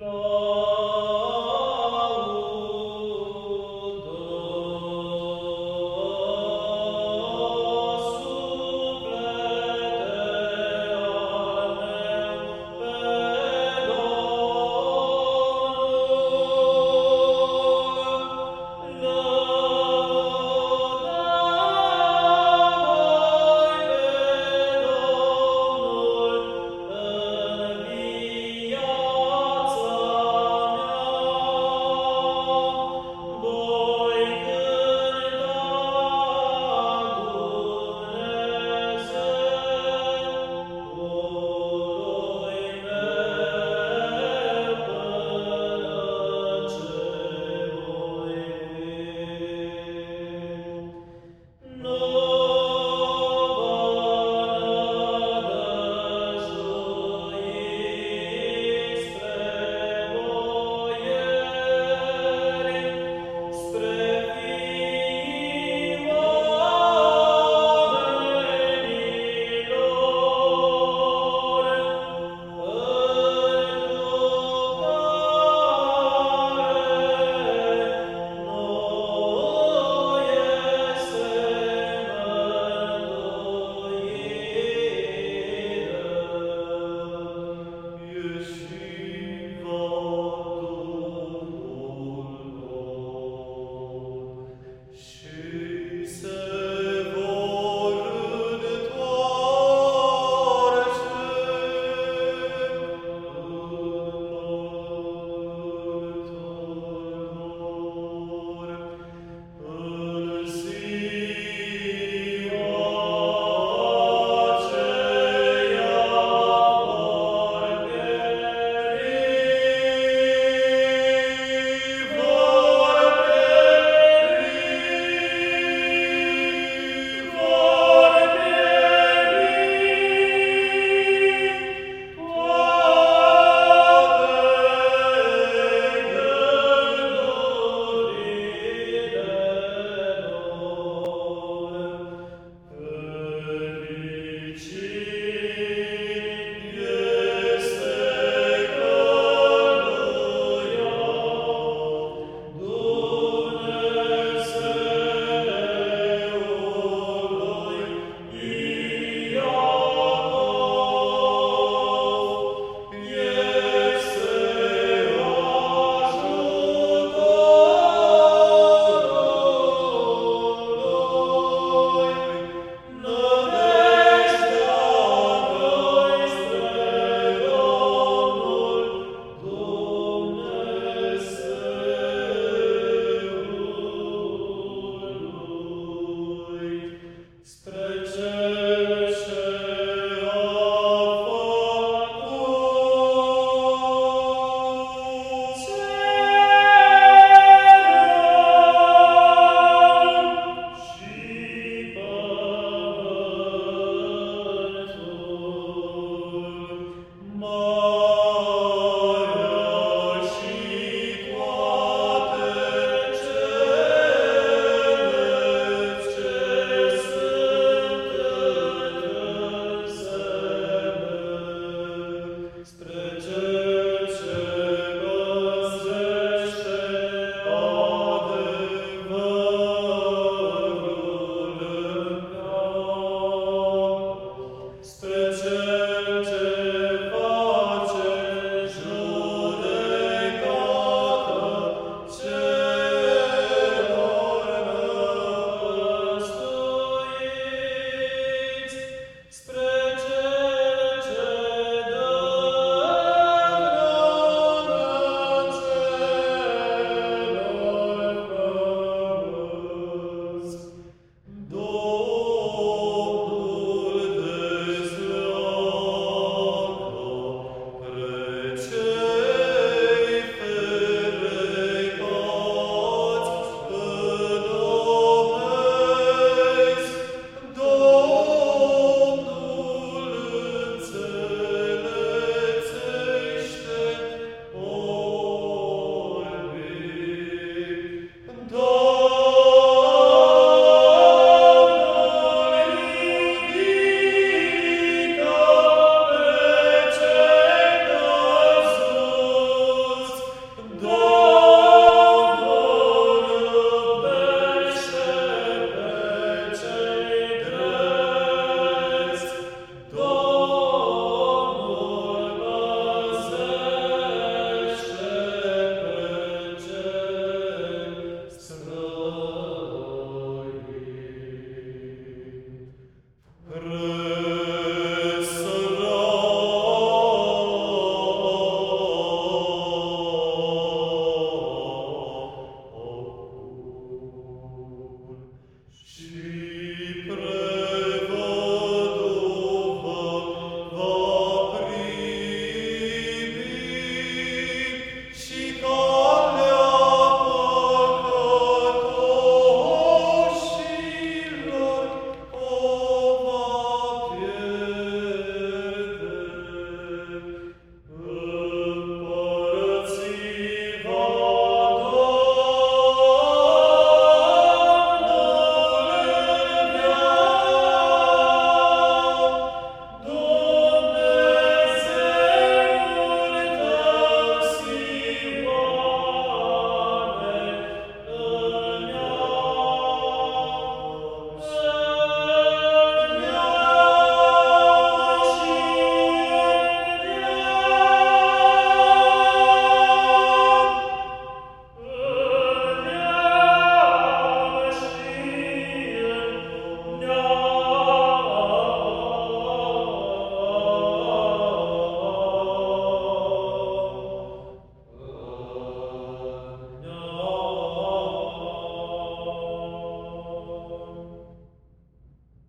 Lord.